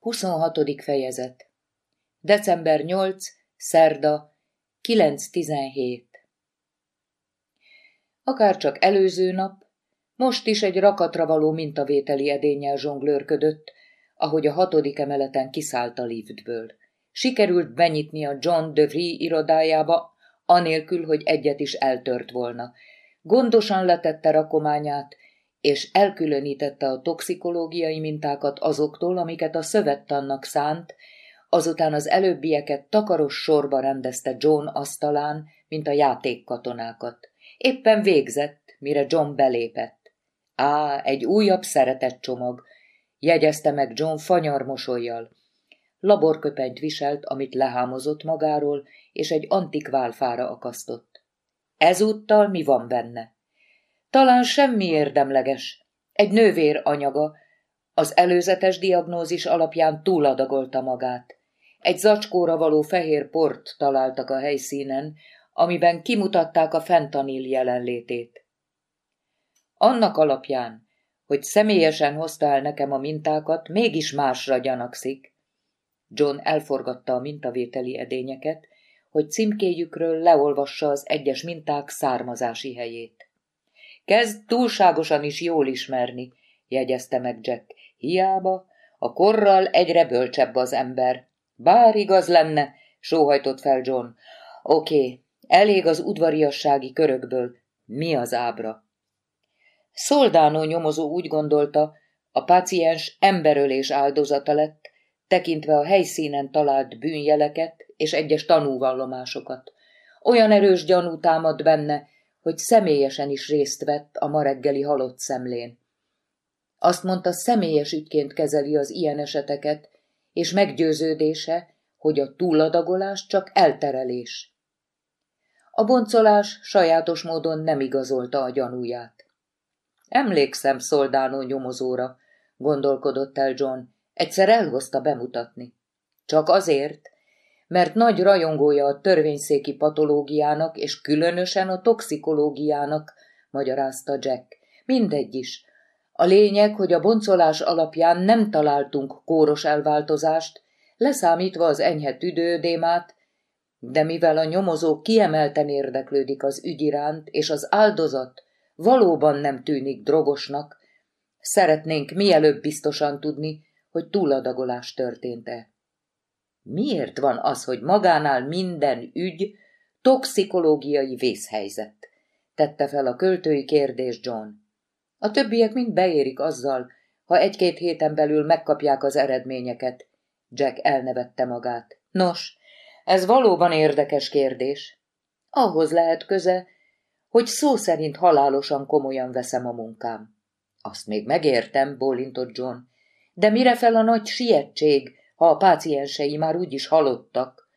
26. fejezet December 8. Szerda 9.17 Akárcsak előző nap, most is egy rakatra való mintavételi edényel zsonglőrködött, ahogy a hatodik emeleten kiszállt a liftből. Sikerült benyitni a John de Vrie irodájába, anélkül, hogy egyet is eltört volna. Gondosan letette rakományát, és elkülönítette a toxikológiai mintákat azoktól, amiket a szövettannak szánt, azután az előbbieket takaros sorba rendezte John asztalán, mint a játékkatonákat. Éppen végzett, mire John belépett. Á, egy újabb szeretett csomag, jegyezte meg John fanyar mosolyjal. Laborköpenyt viselt, amit lehámozott magáról, és egy antik válfára akasztott. Ezúttal mi van benne? Talán semmi érdemleges. Egy nővér anyaga. Az előzetes diagnózis alapján túladagolta magát. Egy zacskóra való fehér port találtak a helyszínen, amiben kimutatták a fentanil jelenlétét. Annak alapján, hogy személyesen hozta el nekem a mintákat, mégis másra gyanakszik. John elforgatta a mintavételi edényeket, hogy címkéjükről leolvassa az egyes minták származási helyét. Kezd túlságosan is jól ismerni, jegyezte meg Jack. Hiába, a korral egyre bölcsebb az ember. Bár igaz lenne, sóhajtott fel John. Oké, elég az udvariassági körökből. Mi az ábra? Szoldánó nyomozó úgy gondolta, a páciens emberölés áldozata lett, tekintve a helyszínen talált bűnjeleket és egyes tanúvallomásokat. Olyan erős gyanú támad benne, hogy személyesen is részt vett a ma reggeli halott szemlén. Azt mondta, személyes ügyként kezeli az ilyen eseteket, és meggyőződése, hogy a túladagolás csak elterelés. A boncolás sajátos módon nem igazolta a gyanúját. Emlékszem szoldánó nyomozóra, gondolkodott el John, egyszer elhozta bemutatni. Csak azért, mert nagy rajongója a törvényszéki patológiának, és különösen a toxikológiának, magyarázta Jack. Mindegy is. A lényeg, hogy a boncolás alapján nem találtunk kóros elváltozást, leszámítva az enyhe tüdődémát, de mivel a nyomozó kiemelten érdeklődik az ügy iránt, és az áldozat valóban nem tűnik drogosnak, szeretnénk mielőbb biztosan tudni, hogy túladagolás történt-e. Miért van az, hogy magánál minden ügy toxikológiai vészhelyzet? Tette fel a költői kérdés John. A többiek mind beérik azzal, ha egy-két héten belül megkapják az eredményeket. Jack elnevette magát. Nos, ez valóban érdekes kérdés. Ahhoz lehet köze, hogy szó szerint halálosan komolyan veszem a munkám. Azt még megértem, bólintott John. De mire fel a nagy sietség, ha a páciensei már úgyis halottak.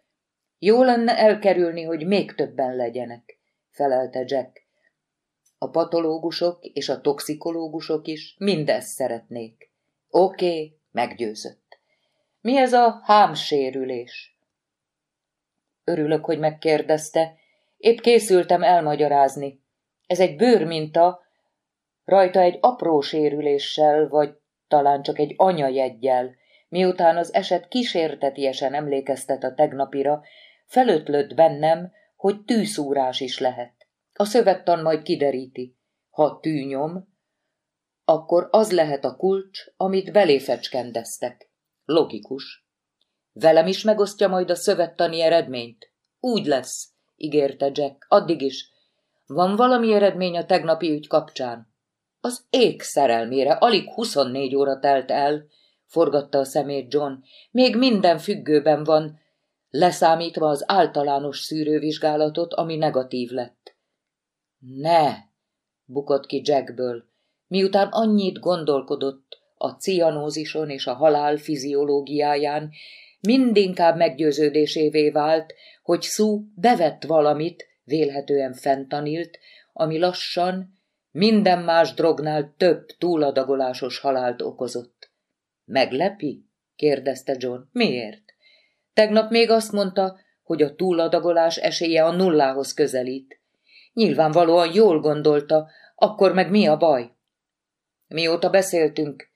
Jó lenne elkerülni, hogy még többen legyenek, felelte Jack. A patológusok és a toxikológusok is mindezt szeretnék. Oké, okay, meggyőzött. Mi ez a hámsérülés? Örülök, hogy megkérdezte. Épp készültem elmagyarázni. Ez egy bőrminta, rajta egy apró sérüléssel, vagy talán csak egy anyajeggyel, Miután az eset kísértetiesen emlékeztet a tegnapira, felötlött bennem, hogy tűszúrás is lehet. A szövettan majd kideríti. Ha tűnyom, akkor az lehet a kulcs, amit belé fecskendeztek. Logikus. Velem is megosztja majd a szövettani eredményt? Úgy lesz, ígérte Jack. Addig is. Van valami eredmény a tegnapi ügy kapcsán? Az ég szerelmére alig 24 óra telt el, forgatta a szemét John. Még minden függőben van, leszámítva az általános szűrővizsgálatot, ami negatív lett. Ne, bukott ki Jackből, miután annyit gondolkodott a cianózison és a halál fiziológiáján, mindinkább meggyőződésévé vált, hogy Szú bevett valamit, vélhetően fentanilt, ami lassan, minden más drognál több túladagolásos halált okozott. Meglepi? kérdezte John. Miért? Tegnap még azt mondta, hogy a túladagolás esélye a nullához közelít. Nyilvánvalóan jól gondolta, akkor meg mi a baj? Mióta beszéltünk,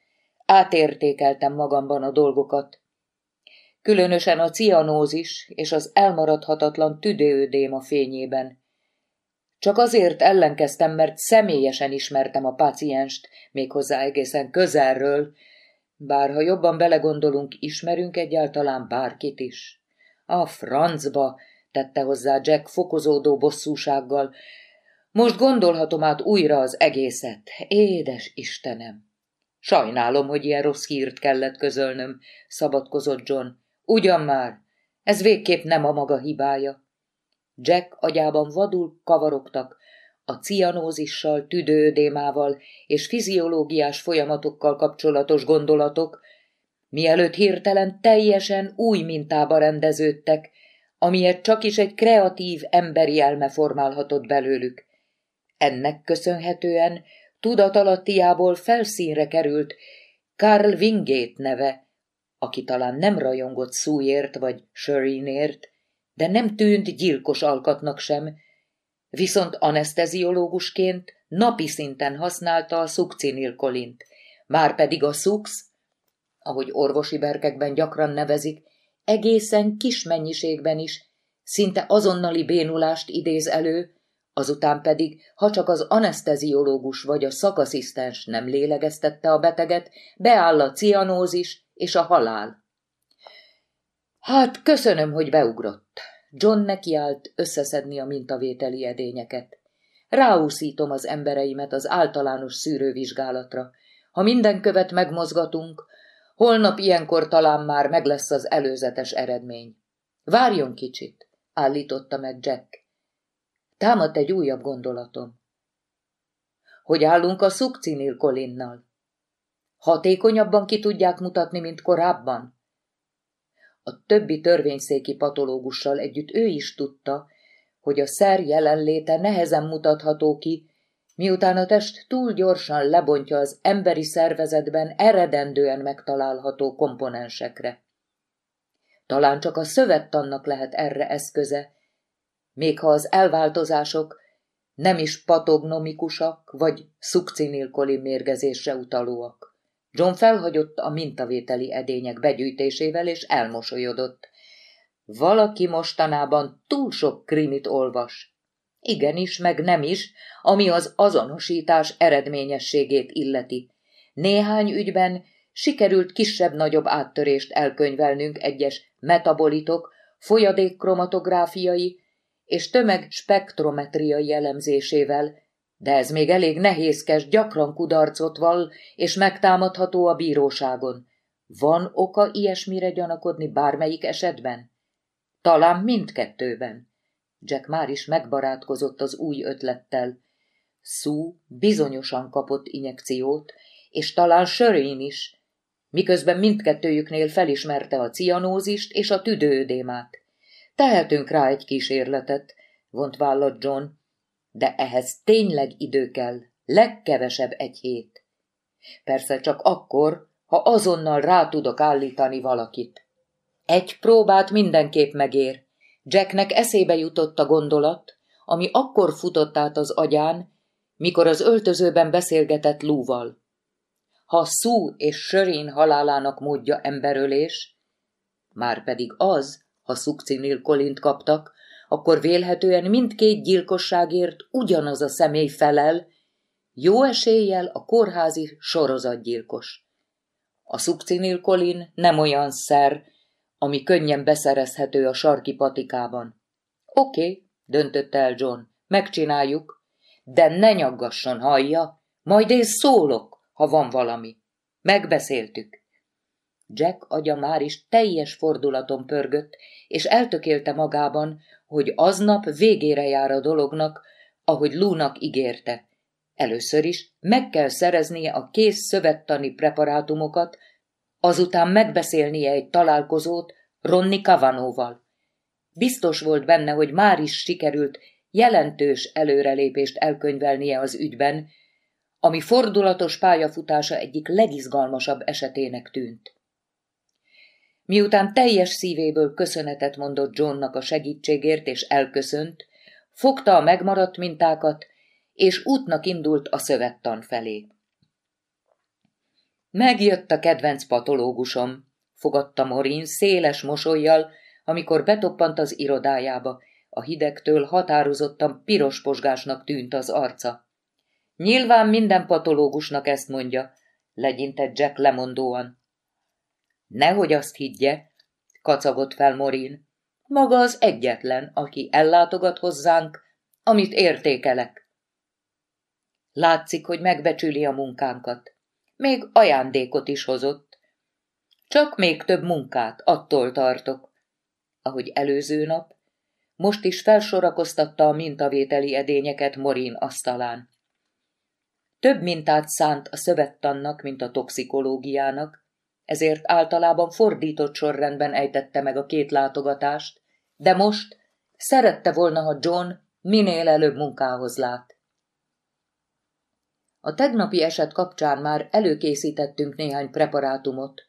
Átértékeltem magamban a dolgokat. Különösen a cianózis és az elmaradhatatlan tüdőödéma fényében. Csak azért ellenkeztem, mert személyesen ismertem a pácienst, méghozzá egészen közelről, bár ha jobban belegondolunk, ismerünk egyáltalán bárkit is. A francba, tette hozzá Jack fokozódó bosszúsággal. Most gondolhatom át újra az egészet. Édes Istenem! Sajnálom, hogy ilyen rossz hírt kellett közölnöm, szabadkozott John. Ugyan már, ez végképp nem a maga hibája. Jack agyában vadul kavarogtak, a cianózissal, tüdődémával és fiziológiás folyamatokkal kapcsolatos gondolatok, mielőtt hirtelen teljesen új mintába rendeződtek, amilyet csak is egy kreatív emberi elme formálhatott belőlük. Ennek köszönhetően tudatalattiából felszínre került Karl Wingate neve, aki talán nem rajongott Szújért vagy Sherinért, de nem tűnt gyilkos alkatnak sem, viszont anesteziológusként napi szinten használta a szukcinilkolint, már pedig a szuksz, ahogy orvosi berkekben gyakran nevezik, egészen kis mennyiségben is, szinte azonnali bénulást idéz elő, azután pedig, ha csak az anesteziológus vagy a szakaszisztens nem lélegeztette a beteget, beáll a cianózis és a halál. Hát, köszönöm, hogy beugrott. John nekiállt összeszedni a mintavételi edényeket. Ráúszítom az embereimet az általános szűrővizsgálatra. Ha minden követ megmozgatunk, holnap ilyenkor talán már meg lesz az előzetes eredmény. Várjon kicsit, állította meg Jack. Támadt egy újabb gondolatom. Hogy állunk a szukcinilkolinnal? Hatékonyabban ki tudják mutatni, mint korábban? A többi törvényszéki patológussal együtt ő is tudta, hogy a szer jelenléte nehezen mutatható ki, miután a test túl gyorsan lebontja az emberi szervezetben eredendően megtalálható komponensekre. Talán csak a szövettannak lehet erre eszköze, még ha az elváltozások nem is patognomikusak vagy szukcinilkoli mérgezésre utalóak. John felhagyott a mintavételi edények begyűjtésével, és elmosolyodott. Valaki mostanában túl sok krimit olvas. Igenis, meg nem is, ami az azonosítás eredményességét illeti. Néhány ügyben sikerült kisebb-nagyobb áttörést elkönyvelnünk egyes metabolitok, folyadékkromatográfiai és tömegspektrometriai elemzésével, de ez még elég nehézkes, gyakran kudarcot val, és megtámadható a bíróságon. Van oka ilyesmire gyanakodni bármelyik esetben? Talán mindkettőben. Jack már is megbarátkozott az új ötlettel. Szú bizonyosan kapott injekciót, és talán Sörén is, miközben mindkettőjüknél felismerte a cianózist és a tüdőödémát. Tehetünk rá egy kísérletet, vont vállat John, de ehhez tényleg idő kell, legkevesebb egy hét. Persze csak akkor, ha azonnal rá tudok állítani valakit. Egy próbát mindenképp megér. Jacknek eszébe jutott a gondolat, ami akkor futott át az agyán, mikor az öltözőben beszélgetett Lúval. Ha Szú és Sörén halálának módja emberölés, már pedig az, ha szukcinilkolint kaptak, akkor vélhetően mindkét gyilkosságért ugyanaz a személy felel, jó eséllyel a kórházi sorozatgyilkos. A szukcinilkolin nem olyan szer, ami könnyen beszerezhető a sarki patikában. Oké, okay, döntötte el John, megcsináljuk, de ne nyaggasson, hallja, majd én szólok, ha van valami. Megbeszéltük. Jack agya már is teljes fordulaton pörgött, és eltökélte magában, hogy aznap végére jár a dolognak, ahogy Lúnak ígérte. Először is meg kell szereznie a kész szövettani preparátumokat, azután megbeszélnie egy találkozót Ronni Kavanóval. Biztos volt benne, hogy már is sikerült jelentős előrelépést elkönyvelnie az ügyben, ami fordulatos pályafutása egyik legizgalmasabb esetének tűnt. Miután teljes szívéből köszönetet mondott Johnnak a segítségért és elköszönt, fogta a megmaradt mintákat, és útnak indult a szövettan felé. Megjött a kedvenc patológusom, fogadta Morin széles mosolyjal, amikor betoppant az irodájába. A hidegtől határozottan piros posgásnak tűnt az arca. Nyilván minden patológusnak ezt mondja, legyintett Jack lemondóan. Nehogy azt higgye, kacagott fel Morin. Maga az egyetlen, aki ellátogat hozzánk, amit értékelek. Látszik, hogy megbecsüli a munkánkat. Még ajándékot is hozott. Csak még több munkát, attól tartok. Ahogy előző nap, most is felsorakoztatta a mintavételi edényeket Morin asztalán. Több mintát szánt a szövettannak, mint a toxikológiának, ezért általában fordított sorrendben ejtette meg a két látogatást, de most szerette volna, ha John minél előbb munkához lát. A tegnapi eset kapcsán már előkészítettünk néhány preparátumot.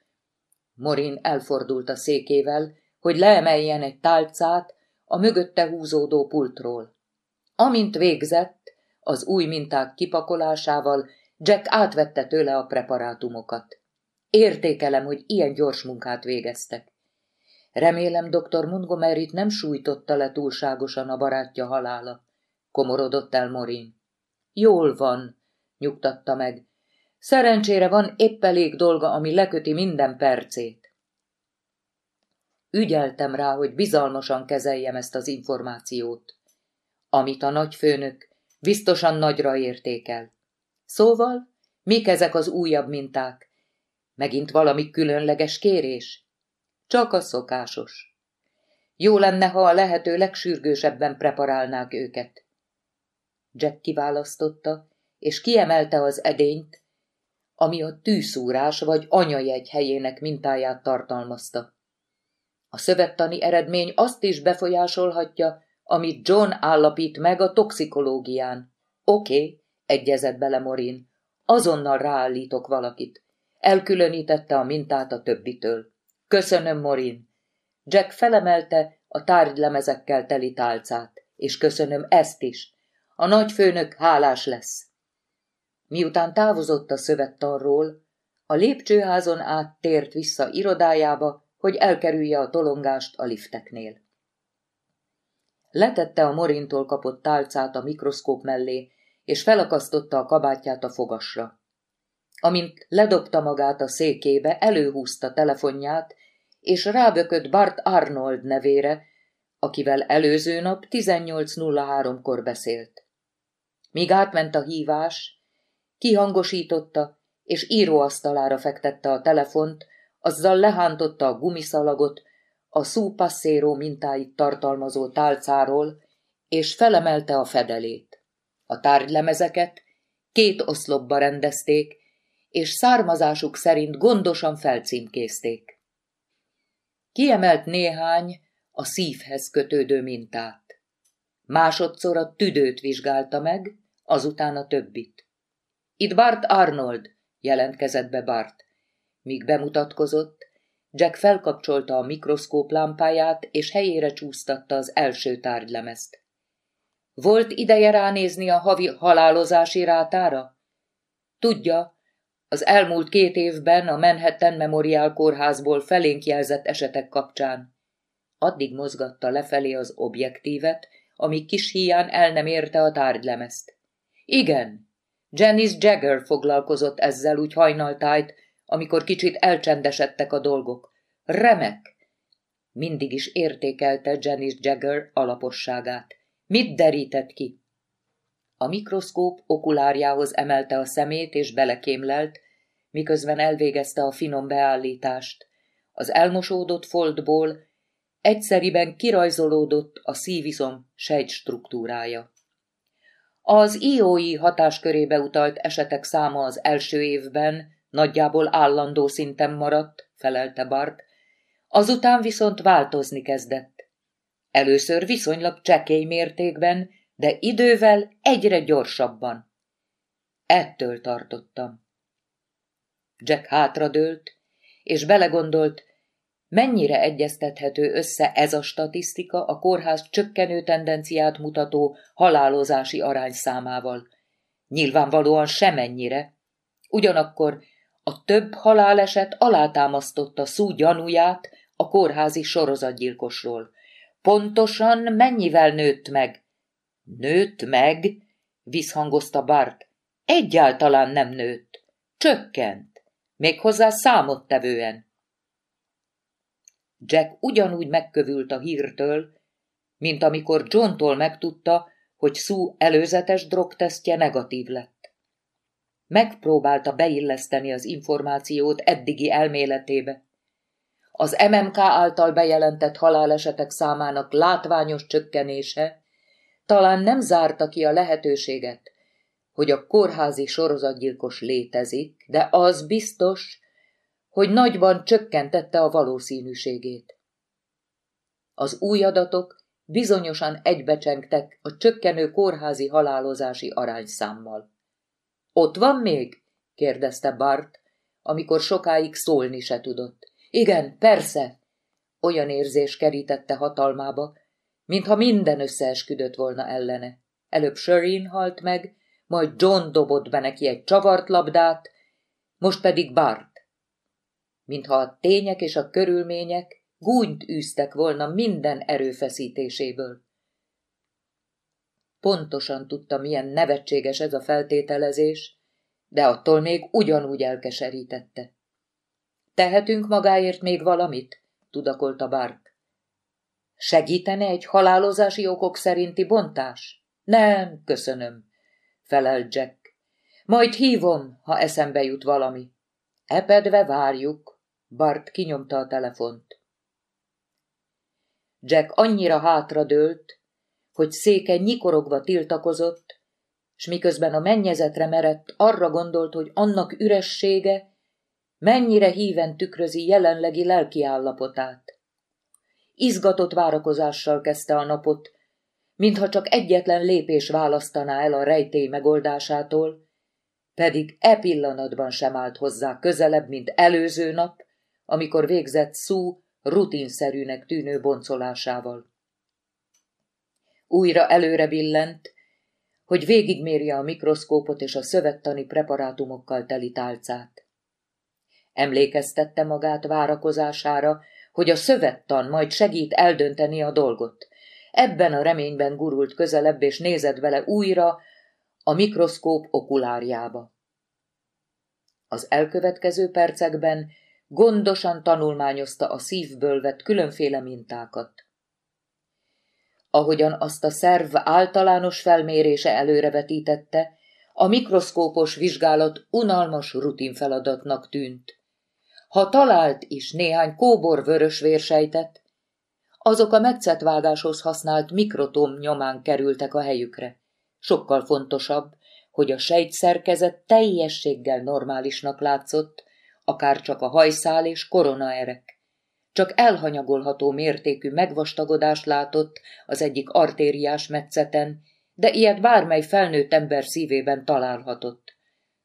Morin elfordult a székével, hogy leemeljen egy tálcát a mögötte húzódó pultról. Amint végzett, az új minták kipakolásával Jack átvette tőle a preparátumokat. Értékelem, hogy ilyen gyors munkát végeztek. Remélem, dr. montgomery nem sújtotta le túlságosan a barátja halála, komorodott el Morin. Jól van, nyugtatta meg. Szerencsére van épp elég dolga, ami leköti minden percét. Ügyeltem rá, hogy bizalmasan kezeljem ezt az információt, amit a nagyfőnök biztosan nagyra értékel. Szóval, mik ezek az újabb minták? Megint valami különleges kérés? Csak a szokásos. Jó lenne, ha a lehető legsürgősebben preparálnák őket. Jack kiválasztotta, és kiemelte az edényt, ami a tűszúrás vagy anyajegy helyének mintáját tartalmazta. A szövettani eredmény azt is befolyásolhatja, amit John állapít meg a toxikológián. Oké, okay, egyezett bele Morin. Azonnal ráállítok valakit. Elkülönítette a mintát a többitől. Köszönöm, Morin. Jack felemelte a tárgylemezekkel teli tálcát, és köszönöm ezt is. A nagyfőnök hálás lesz. Miután távozott a szövettanról, a lépcsőházon át tért vissza irodájába, hogy elkerülje a tolongást a lifteknél. Letette a morintól kapott tálcát a mikroszkóp mellé, és felakasztotta a kabátját a fogasra. Amint ledobta magát a székébe, előhúzta telefonját, és rábökött Bart Arnold nevére, akivel előző nap 18.03-kor beszélt. Míg átment a hívás, kihangosította, és íróasztalára fektette a telefont, azzal lehántotta a gumiszalagot, a szúpasszéró mintáit tartalmazó tálcáról, és felemelte a fedelét. A tárgylemezeket két oszlopba rendezték, és származásuk szerint gondosan felcímkézték. Kiemelt néhány a szívhez kötődő mintát. Másodszor a tüdőt vizsgálta meg, azután a többit. Itt Bart Arnold, jelentkezett be Bart. Míg bemutatkozott, Jack felkapcsolta a mikroszkóp lámpáját, és helyére csúsztatta az első tárgylemezt. Volt ideje ránézni a havi halálozási rátára? Tudja, az elmúlt két évben a Manhattan Memorial kórházból felénk jelzett esetek kapcsán. Addig mozgatta lefelé az objektívet, amíg kis híján el nem érte a tárgylemezt. Igen, Janice Jagger foglalkozott ezzel úgy hajnaltájt, amikor kicsit elcsendesedtek a dolgok. Remek! Mindig is értékelte Janice Jagger alaposságát. Mit derített ki? A mikroszkóp okulárjához emelte a szemét és belekémlelt, miközben elvégezte a finom beállítást. Az elmosódott foltból egyszeriben kirajzolódott a szívizom sejtstruktúrája. Az IOI hatáskörébe utalt esetek száma az első évben Nagyjából állandó szinten maradt, felelte Bart, azután viszont változni kezdett. Először viszonylag csekély mértékben, de idővel egyre gyorsabban. Ettől tartottam. Jack hátradőlt, és belegondolt, mennyire egyeztethető össze ez a statisztika a kórház csökkenő tendenciát mutató halálozási arányszámával. Nyilvánvalóan semennyire. Ugyanakkor A több haláleset alátámasztotta Szú gyanúját a kórházi sorozatgyilkosról. Pontosan mennyivel nőtt meg? Nőtt meg? visszhangozta Bart. Egyáltalán nem nőtt. Csökkent. Méghozzá számottevően. Jack ugyanúgy megkövült a hírtől, mint amikor Johntól megtudta, hogy Sue előzetes drogtesztje negatív lett. Megpróbálta beilleszteni az információt eddigi elméletébe. Az MMK által bejelentett halálesetek számának látványos csökkenése talán nem zárta ki a lehetőséget, hogy a kórházi sorozatgyilkos létezik, de az biztos, hogy nagyban csökkentette a valószínűségét. Az új adatok bizonyosan egybecsengtek a csökkenő kórházi halálozási arányszámmal. Ott van még? kérdezte Bart, amikor sokáig szólni se tudott. Igen, persze! Olyan érzés kerítette hatalmába, mintha minden összeesküdött volna ellene. Előbb Shereen halt meg, majd John dobott be neki egy csavart labdát, most pedig Bart. Mintha a tények és a körülmények gúnyt űztek volna minden erőfeszítéséből. Pontosan tudta, milyen nevetséges ez a feltételezés, de attól még ugyanúgy elkeserítette. Tehetünk magáért még valamit? tudakolta Bart. Segítene egy halálozási okok szerinti bontás? Nem, köszönöm, felelt Jack. Majd hívom, ha eszembe jut valami. Epedve várjuk. Bart kinyomta a telefont. Jack annyira hátradőlt, hogy széke nyikorogva tiltakozott, s miközben a mennyezetre merett, arra gondolt, hogy annak üressége mennyire híven tükrözi jelenlegi lelki állapotát. Izgatott várakozással kezdte a napot, mintha csak egyetlen lépés választaná el a rejtély megoldásától, pedig e pillanatban sem állt hozzá közelebb, mint előző nap, amikor végzett szú rutinszerűnek tűnő boncolásával. Újra előre billent, hogy végigmérje a mikroszkópot és a szövettani preparátumokkal teli tálcát. Emlékeztette magát várakozására, hogy a szövettan majd segít eldönteni a dolgot. Ebben a reményben gurult közelebb, és nézett vele újra a mikroszkóp okulárjába. Az elkövetkező percekben gondosan tanulmányozta a szívből vett különféle mintákat. Ahogyan azt a szerv általános felmérése előrevetítette, a mikroszkópos vizsgálat unalmas rutinfeladatnak tűnt. Ha talált is néhány kóbor vörös vérsejtet, azok a metszetvágáshoz használt mikrotom nyomán kerültek a helyükre. Sokkal fontosabb, hogy a sejtszerkezet teljességgel normálisnak látszott, akár csak a hajszál és koronaerek. Csak elhanyagolható mértékű megvastagodást látott az egyik artériás metszeten, de ilyet bármely felnőtt ember szívében találhatott.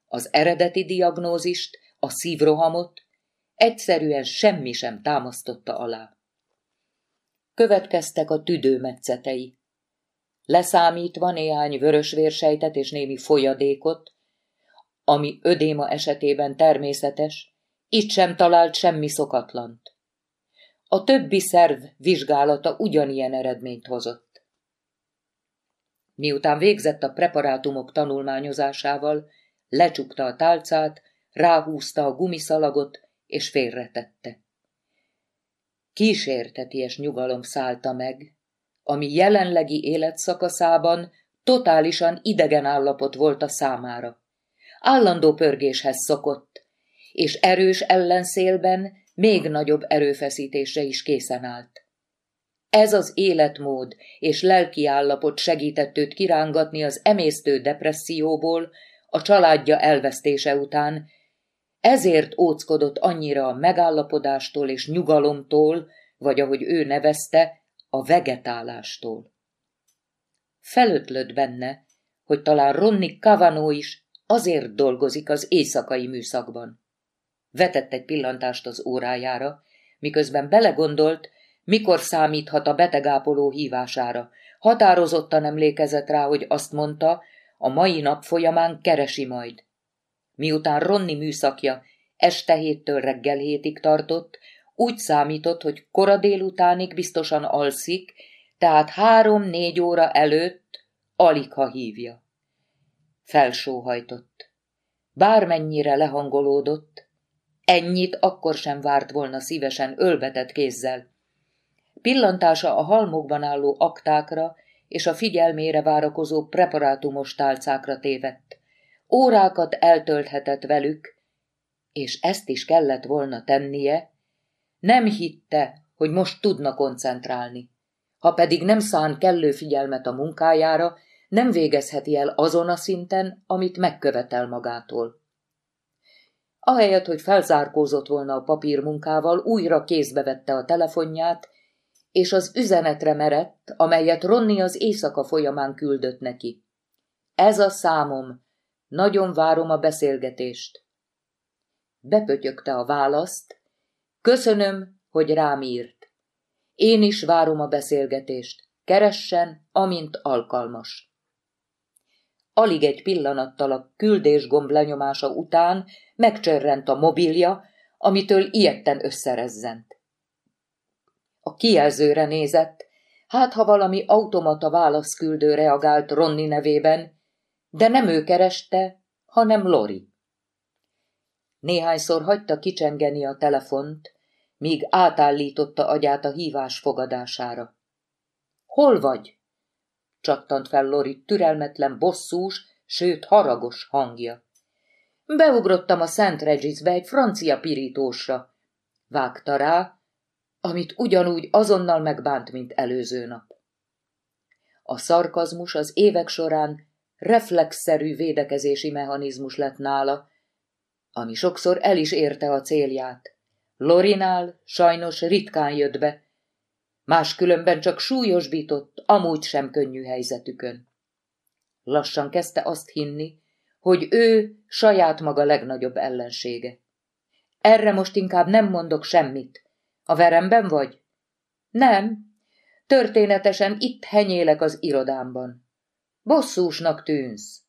Az eredeti diagnózist, a szívrohamot egyszerűen semmi sem támasztotta alá. Következtek a tüdőmetszetei. Leszámítva néhány vörösvérsejtet és némi folyadékot, ami ödéma esetében természetes, itt sem talált semmi szokatlant. A többi szerv vizsgálata ugyanilyen eredményt hozott. Miután végzett a preparátumok tanulmányozásával, lecsukta a tálcát, ráhúzta a gumiszalagot, és félretette. Kísérteties nyugalom szállta meg, ami jelenlegi életszakaszában totálisan idegen állapot volt a számára. Állandó pörgéshez szokott, és erős ellenszélben még nagyobb erőfeszítésre is készen állt. Ez az életmód és lelki állapot segített őt kirángatni az emésztő depresszióból, a családja elvesztése után, ezért óckodott annyira a megállapodástól és nyugalomtól, vagy ahogy ő nevezte, a vegetálástól. Felötlött benne, hogy talán Ronni Kavanó is azért dolgozik az éjszakai műszakban. Vetett egy pillantást az órájára, miközben belegondolt, mikor számíthat a betegápoló hívására. Határozottan emlékezett rá, hogy azt mondta, a mai nap folyamán keresi majd. Miután Ronni műszakja este héttől reggel hétig tartott, úgy számított, hogy kora délutánig biztosan alszik, tehát három-négy óra előtt alig ha hívja. Felsóhajtott. Bármennyire lehangolódott, ennyit akkor sem várt volna szívesen ölbetett kézzel. Pillantása a halmokban álló aktákra és a figyelmére várakozó preparátumos tálcákra tévedt. Órákat eltölthetett velük, és ezt is kellett volna tennie, nem hitte, hogy most tudna koncentrálni. Ha pedig nem szán kellő figyelmet a munkájára, nem végezheti el azon a szinten, amit megkövetel magától. Ahelyett, hogy felzárkózott volna a papírmunkával, újra kézbe vette a telefonját, és az üzenetre merett, amelyet Ronni az éjszaka folyamán küldött neki. Ez a számom, nagyon várom a beszélgetést. Bepötyögte a választ, köszönöm, hogy rám írt. Én is várom a beszélgetést, keressen, amint alkalmas. Alig egy pillanattal a küldésgomb lenyomása után megcsörrent a mobilja, amitől ilyetten összerezzent. A kijelzőre nézett, hát ha valami automata válaszküldő reagált Ronni nevében, de nem ő kereste, hanem Lori. Néhányszor hagyta kicsengeni a telefont, míg átállította agyát a hívás fogadására. Hol vagy? csattant fel Lori türelmetlen, bosszús, sőt haragos hangja. Beugrottam a Szent Regisbe egy francia pirítósra. Vágta rá, amit ugyanúgy azonnal megbánt, mint előző nap. A szarkazmus az évek során reflexzerű védekezési mechanizmus lett nála, ami sokszor el is érte a célját. Lorinál sajnos ritkán jött be, máskülönben csak súlyosbított, amúgy sem könnyű helyzetükön. Lassan kezdte azt hinni, hogy ő saját maga legnagyobb ellensége. Erre most inkább nem mondok semmit, a veremben vagy? Nem. Történetesen itt henyélek az irodámban. Bosszúsnak tűnsz.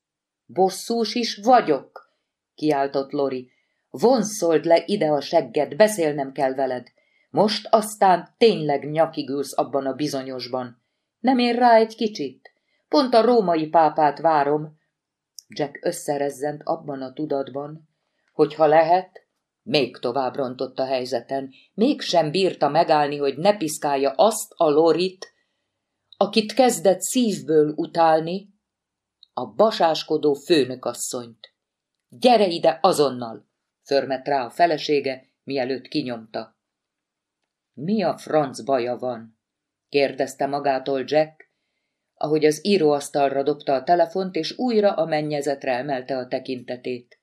Bosszús is vagyok, kiáltott Lori. Vonszold le ide a segged, beszélnem kell veled. Most aztán tényleg nyakig ülsz abban a bizonyosban. Nem ér rá egy kicsit? Pont a római pápát várom. Jack összerezzent abban a tudatban, hogy ha lehet, még tovább rontott a helyzeten, mégsem bírta megállni, hogy ne piszkálja azt a Lorit, akit kezdett szívből utálni, a basáskodó főnökasszonyt. Gyere ide azonnal! förmet rá a felesége, mielőtt kinyomta. Mi a franc baja van? kérdezte magától Jack, ahogy az íróasztalra dobta a telefont, és újra a mennyezetre emelte a tekintetét.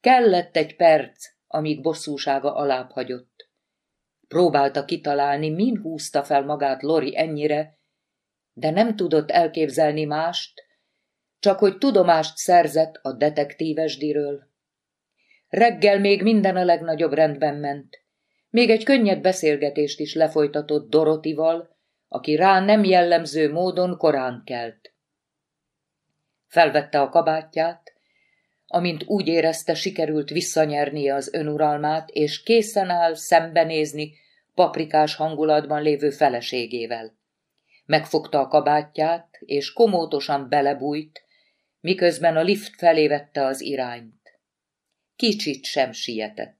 Kellett egy perc, amíg bosszúsága alább hagyott. Próbálta kitalálni, min húzta fel magát Lori ennyire, de nem tudott elképzelni mást, csak hogy tudomást szerzett a detektívesdiről. Reggel még minden a legnagyobb rendben ment. Még egy könnyed beszélgetést is lefolytatott Dorotival, aki rá nem jellemző módon korán kelt. Felvette a kabátját, amint úgy érezte, sikerült visszanyernie az önuralmát, és készen áll szembenézni paprikás hangulatban lévő feleségével. Megfogta a kabátját, és komótosan belebújt, miközben a lift felé vette az irányt. Kicsit sem sietett.